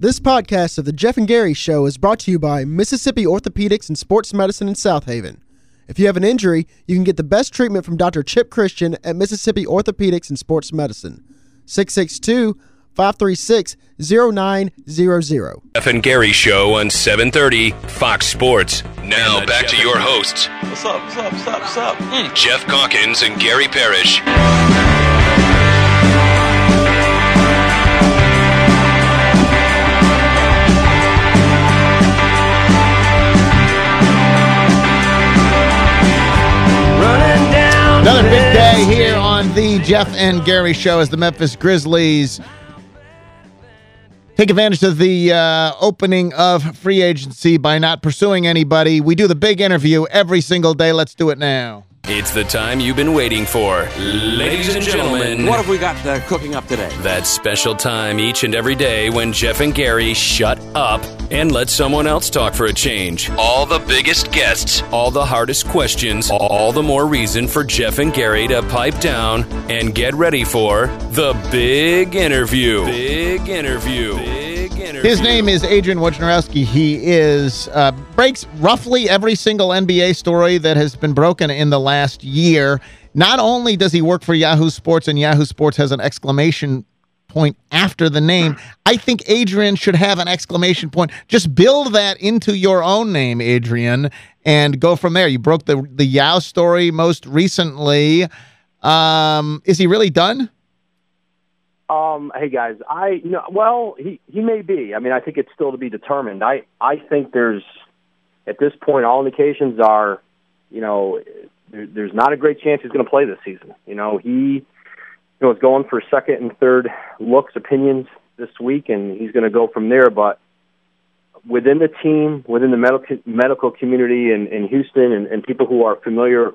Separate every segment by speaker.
Speaker 1: This podcast of the Geoff and Gary Show is brought to you by Mississippi Orthopedics and Sports Medicine in South Haven. If you have an injury, you can get the best treatment from Dr. Chip Christian at Mississippi Orthopedics and Sports Medicine. 662-536-0900.
Speaker 2: Geoff and Gary Show on 730 Fox Sports. Now back to your hosts,
Speaker 3: What's up? What's up? What's up? What's up? Mm.
Speaker 2: Geoff Calkins and Gary Parrish.
Speaker 4: The Geoff and Gary Show as the Memphis Grizzlies take advantage of the uh, opening of free agency by not pursuing anybody. We do the big interview every single day. Let's do it now.
Speaker 2: It's the time you've been waiting for. Ladies and gentlemen,
Speaker 3: What have we got uh, cooking up today?
Speaker 2: that special time each and every day when Geoff and Gary shut up and let someone else talk for a change. All the biggest guests, all the hardest questions, all the more reason for Geoff and Gary to pipe down and get ready for the big interview. Big interview. Big interview.
Speaker 4: His name is Adrian Wojnarowski. He is uh, breaks roughly every single NBA story that has been broken in the last year. Not only does he work for Yahoo Sports, and Yahoo Sports has an exclamation point after the name, I think Adrian should have an exclamation point. Just build that into your own name, Adrian, and go from there. You broke the the Yao story most recently. Um, is he really done?
Speaker 5: Um, hey guys, I you know well he he may be. I mean, I think it's still to be determined. I I think there's at this point all indications are, you know, there, there's not a great chance he's going to play this season. You know, he you know is going for second and third looks, opinions this week, and he's going to go from there. But within the team, within the medical medical community in, in Houston, and, and people who are familiar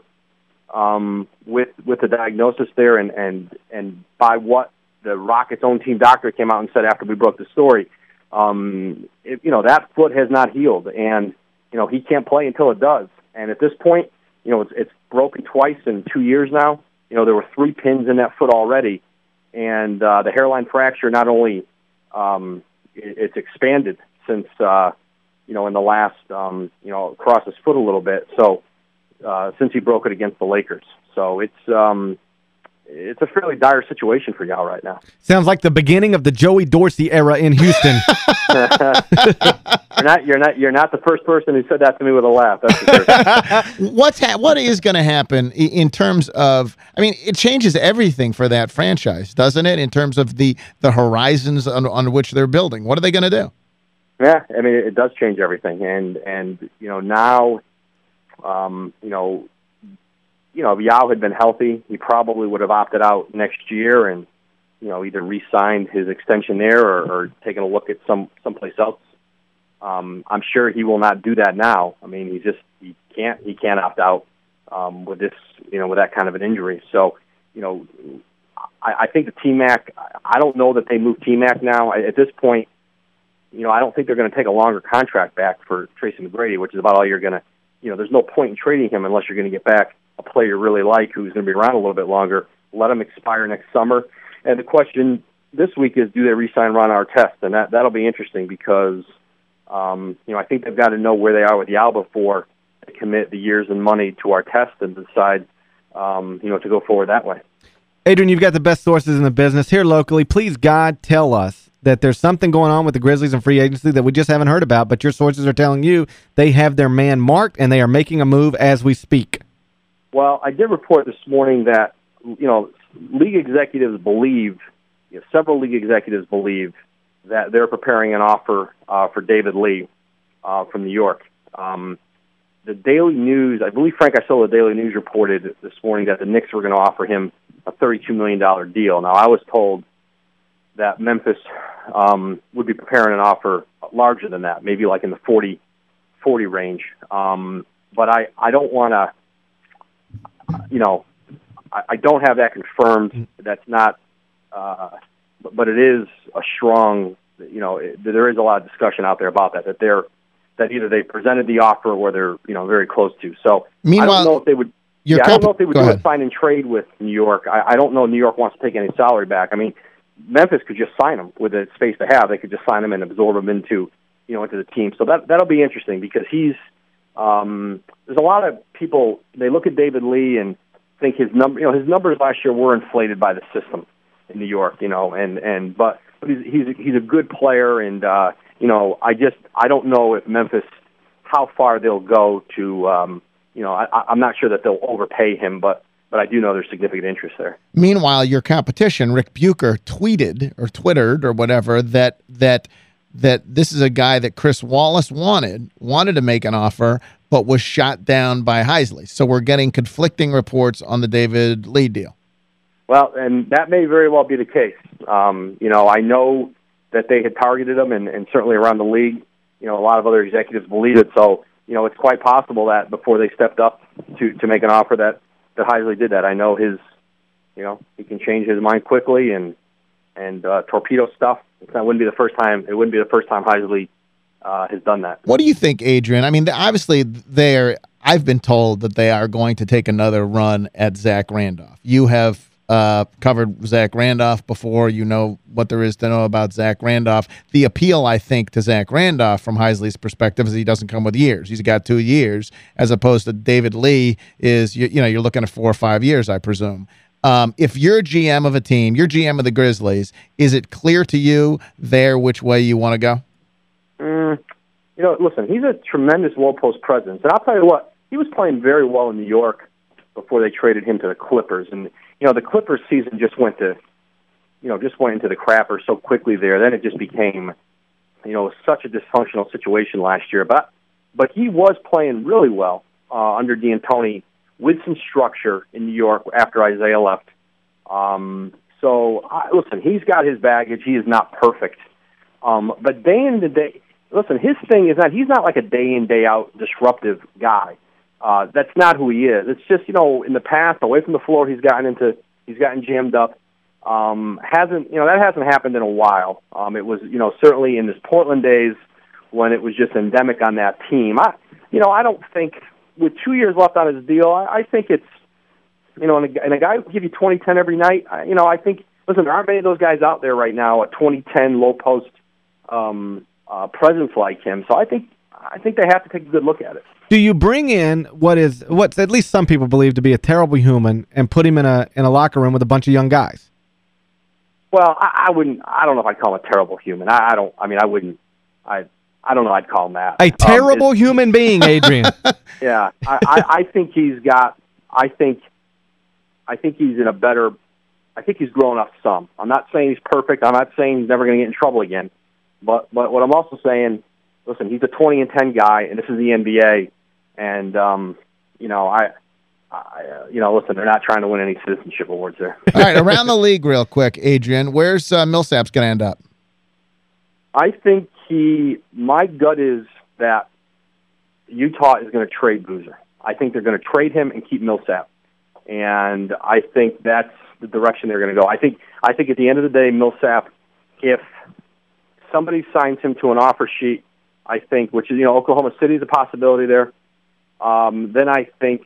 Speaker 5: um, with with the diagnosis there, and and and by what the Rockets' own team doctor came out and said after we broke the story, um, it, you know that foot has not healed, and you know he can't play until it does. And at this point, you know it's it's broken twice in two years now. You know there were three pins in that foot already, and uh, the hairline fracture not only um, it, it's expanded since uh, you know in the last um, you know across his foot a little bit. So uh, since he broke it against the Lakers, so it's um, it's a fairly dire situation for y'all right now.
Speaker 6: Sounds like the beginning of the Joey Dorsey era in Houston.
Speaker 5: You're not you're not you're not the first person who said that to me with a laugh. That's sure.
Speaker 4: What's ha what is going to happen in terms of I mean it changes everything for that franchise, doesn't it? In terms of the the horizons on, on which they're building. What are they going to do?
Speaker 5: Yeah, I mean it does change everything, and and you know now, um, you know, you know if Yao had been healthy, he probably would have opted out next year and you know either re-signed his extension there or, or taken a look at some someplace else. Um, I'm sure he will not do that now. I mean, he just he can't he can't opt out um, with this you know with that kind of an injury. So you know, I, I think the T Mac. I don't know that they move T Mac now at this point you know, I don't think they're going to take a longer contract back for Tracy McGrady, which is about all you're going to, you know, there's no point in trading him unless you're going to get back a player you really like who's going to be around a little bit longer. Let him expire next summer. And the question this week is, do they re-sign Ron Artest? And that that'll be interesting because, um, you know, I think they've got to know where they are with Yao before they commit the years and money to Artest and decide, um, you know, to go forward that way.
Speaker 6: Adrian, you've got the best sources in the business here locally. Please, God, tell us that there's something going on with the Grizzlies and free agency that we just haven't heard about, but your sources are telling you they have their man marked and they are making a move as we speak.
Speaker 5: Well, I did report this morning that you know league executives believe, you know, several league executives believe that they're preparing an offer uh, for David Lee uh, from New York. Um, the Daily News, I believe Frank Isola, the Daily News reported this morning that the Knicks were going to offer him a $32 million deal. Now, I was told that Memphis um, would be preparing an offer larger than that, maybe like in the 40, 40 range. Um, but I, I don't want to, you know, I, I don't have that confirmed. That's not, uh, but, but it is a strong, you know, it, there is a lot of discussion out there about that, that they're, that either they presented the offer or they're, you know, very close to. So I
Speaker 4: Meanwhile,
Speaker 5: don't know if they would, yeah, I don't know if they would do
Speaker 4: ahead.
Speaker 5: a sign and trade with New York. I, I don't know New York wants to take any salary back. I mean, Memphis could just sign him with the space they have. They could just sign him and absorb him into you know into the team. So that that'll be interesting because he's um, there's a lot of people they look at David Lee and think his number you know his numbers last year were inflated by the system in New York. You know and and but, but he's he's a, he's a good player and uh, you know I just I don't know if Memphis how far they'll go to um, you know I, I'm not sure that they'll overpay him but but I do know there's significant interest there.
Speaker 4: Meanwhile, your competition, Rick Bucher, tweeted or twittered or whatever that that that this is a guy that Chris Wallace wanted, wanted to make an offer, but was shot down by Heisley. So we're getting conflicting reports on the David Lee deal.
Speaker 5: Well, and that may very well be the case. Um, you know, I know that they had targeted him, and, and certainly around the league, you know, a lot of other executives believe it. So, you know, it's quite possible that before they stepped up to to make an offer that that Heisley did that. I know his, you know, he can change his mind quickly and and uh, torpedo stuff. That wouldn't be the first time. It wouldn't be the first time Heisley uh, has done that.
Speaker 4: What do you think, Adrian? I mean, obviously they're. I've been told that they are going to take another run at Zach Randolph. You have uh, covered Zach Randolph before. You know what there is to know about Zach Randolph. The appeal, I think, to Zach Randolph from Heisley's perspective is he doesn't come with years. He's got two years, as opposed to David Lee is, you, you know, you're looking at four or five years, I presume. Um, if you're GM of a team, you're GM of the Grizzlies, is it clear to you there which way you want to go?
Speaker 5: Mm, you know, listen, he's a tremendous low post presence. And I'll tell you what, he was playing very well in New York before they traded him to the Clippers. And, you know, the Clippers season just went to, you know, just went into the crapper so quickly there. Then it just became, you know, such a dysfunctional situation last year. But, but he was playing really well uh, under D'Antoni with some structure in New York after Isiah left. Um, so, I, listen, he's got his baggage. He is not perfect. Um, but day in the day, listen, his thing is that he's not like a day in day out disruptive guy. Uh, that's not who he is. It's just you know in the past, away from the floor, he's gotten into he's gotten jammed up. Um, hasn't you know that hasn't happened in a while. Um, it was you know certainly in his Portland days when it was just endemic on that team. I you know I don't think with two years left on his deal, I, I think it's you know and a, and a guy who give you twenty ten every night. I, you know I think listen there aren't many of those guys out there right now. at twenty ten low post um, uh, presence like him. So I think I think they have to take a good look at it.
Speaker 6: Do you bring in what is what at least some people believe to be a terrible human and put him in a in a locker room with a bunch of young guys?
Speaker 5: Well, I, I wouldn't. I don't know if I'd call him a terrible human. I, I don't. I mean, I wouldn't. I I don't know. I'd call him that.
Speaker 6: A terrible um, human being, Adrian.
Speaker 5: yeah, I, I I think he's got. I think. I think he's in a better. I think he's grown up some. I'm not saying he's perfect. I'm not saying he's never going to get in trouble again. But but what I'm also saying, listen, he's a 20 and 10 guy, and this is the NBA, and um, you know I. I, uh, you know, listen, they're not trying to win any citizenship awards there.
Speaker 4: All right, around the league real quick, Adrian, where's uh, Millsap's going to end up?
Speaker 5: I think he, my gut is that Utah is going to trade Boozer. I think they're going to trade him and keep Millsap. And I think that's the direction they're going to go. I think, I think at the end of the day, Millsap, if somebody signs him to an offer sheet, I think, which is you know Oklahoma City is a possibility there. Um, then I think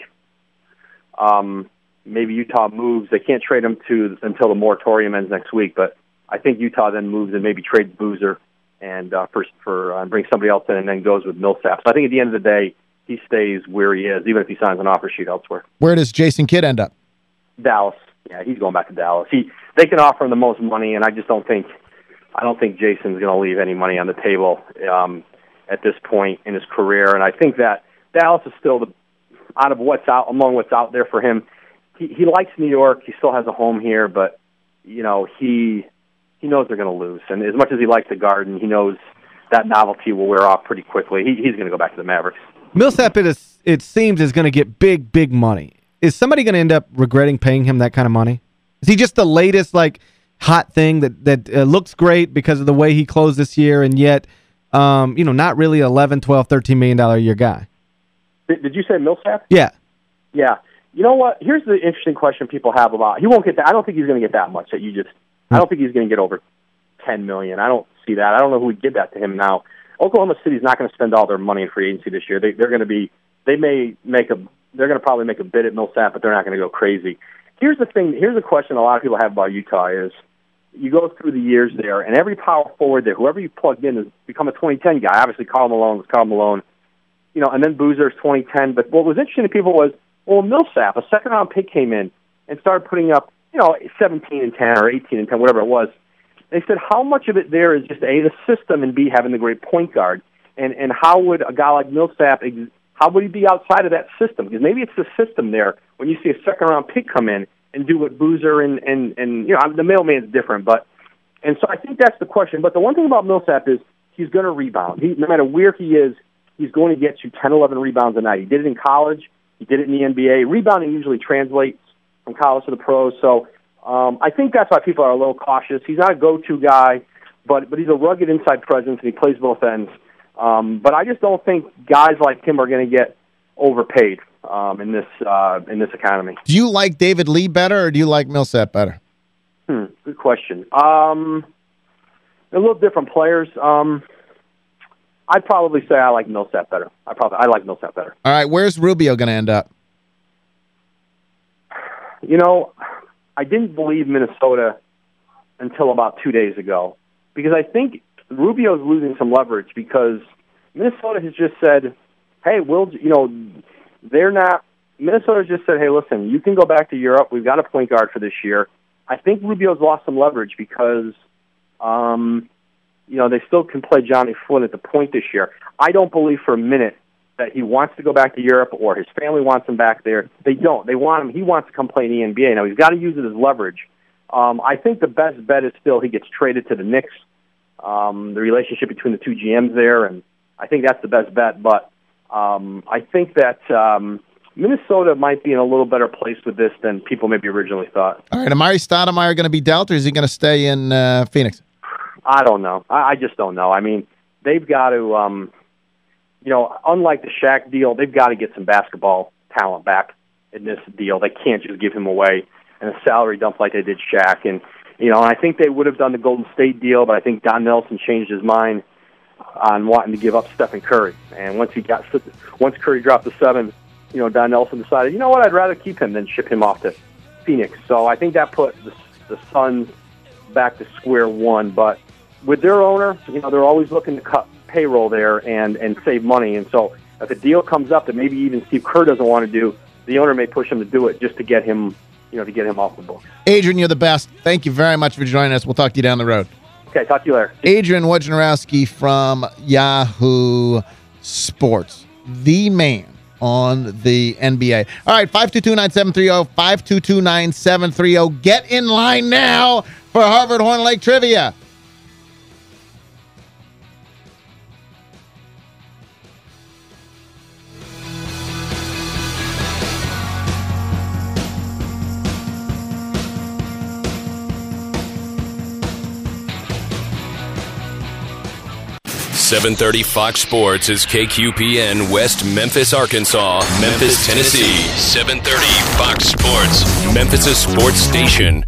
Speaker 5: um, maybe Utah moves. They can't trade him to until the moratorium ends next week, but I think Utah then moves and maybe trades Boozer and uh, for for uh, bring somebody else in and then goes with Millsap. So I think at the end of the day, he stays where he is, even if he signs an offer sheet elsewhere.
Speaker 4: Where does Jason Kidd end up?
Speaker 5: Dallas. Yeah, he's going back to Dallas. He they can offer him the most money, and I just don't think I don't think Jason's going to leave any money on the table um, at this point in his career. And I think that Dallas is still the out of what's out among what's out there for him. He he likes New York. He still has a home here, but you know he he knows they're going to lose. And as much as he likes the Garden, he knows that novelty will wear off pretty quickly. He, he's going to go back to the Mavericks.
Speaker 6: Millsap, it, is, it seems, is going to get big, big money. Is somebody going to end up regretting paying him that kind of money? Is he just the latest, like, hot thing that that uh, looks great because of the way he closed this year and yet um, you know not really 11 12 13 million dollar a year guy
Speaker 5: did, did you say Millsap
Speaker 6: yeah
Speaker 5: yeah you know what here's the interesting question people have about he won't get that I don't think he's going to get that much that you just. Hmm. I don't think he's going to get over 10 million. I don't see that. I don't know who would give that to him. Now Oklahoma City's not going to spend all their money in free agency this year. They they're going to be they may make a they're going to probably make a bid at Millsap but they're not going to go crazy. Here's the thing here's the question a lot of people have about Utah is you go through the years there, and every power forward there, whoever you plugged in, has become a 2010 guy. Obviously, Karl Malone was Karl Malone, you know, and then Boozer's 2010. But what was interesting to people was, well, Millsap, a second round pick, came in and started putting up, you know, 17 and 10 or 18 and 10, whatever it was. They said how much of it there is just a the system and b having the great point guard, and and how would a guy like Millsap how would he be outside of that system? Because maybe it's the system there when you see a second round pick come in and do what Boozer and and and you know the mailman's different, but and so I think that's the question. But the one thing about Millsap is he's going to rebound. He no matter where he is, he's going to get you 10, 11 rebounds a night. He did it in college. He did it in the NBA. Rebounding usually translates from college to the pros. So um, I think that's why people are a little cautious. He's not a go-to guy, but but he's a rugged inside presence and he plays both ends. Um, but I just don't think guys like him are going to get overpaid um, in this uh, in this economy.
Speaker 4: Do you like David Lee better or do you like Millsap better?
Speaker 5: Hmm, good question. Um, they're a little different players. Um, I'd probably say I like Millsap better. I probably I like Millsap better.
Speaker 4: All right, where's Rubio going to end up?
Speaker 5: You know, I didn't believe Minnesota until about two days ago because I think Rubio's losing some leverage because Minnesota has just said, "Hey, we'll you know they're not." Minnesota just said, "Hey, listen, you can go back to Europe. We've got a point guard for this year." I think Rubio's lost some leverage because, um, you know, they still can play Jonny Flynn at the point this year. I don't believe for a minute that he wants to go back to Europe or his family wants him back there. They don't. They want him. He wants to come play in the NBA. Now he's got to use it as leverage. Um, I think the best bet is still he gets traded to the Knicks. Um, the relationship between the two GMs there, and I think that's the best bet. But um, I think that um, Minnesota might be in a little better place with this than people maybe originally thought.
Speaker 4: All right, Amar'e Stoudemire going to be dealt, or is he going to stay in uh, Phoenix?
Speaker 5: I don't know. I, I just don't know. I mean, they've got to, um, you know, unlike the Shaq deal, they've got to get some basketball talent back in this deal. They can't just give him away and a salary dump like they did Shaq. And you know, I think they would have done the Golden State deal, but I think Don Nelson changed his mind on wanting to give up Stephen Curry. And once he got once Curry dropped the seven, you know, Don Nelson decided, you know what, I'd rather keep him than ship him off to Phoenix. So I think that put the, the Suns back to square one. But with their owner, you know, they're always looking to cut payroll there and and save money. And so if a deal comes up that maybe even Steve Kerr doesn't want to do, the owner may push him to do it just to get him you know, to get him off the books.
Speaker 4: Adrian, you're the best. Thank you very much for joining us. We'll talk to you down the road.
Speaker 5: Okay, talk to you later.
Speaker 4: Adrian Wojnarowski from Yahoo Sports, the man on the NBA. All right, 522-9730, 522-9730. Get in line now for Harvard Horn Lake Trivia.
Speaker 2: Seven thirty Fox Sports is KQPN West Memphis, Arkansas, Memphis, Tennessee. Seven thirty Fox Sports, Memphis' sports station.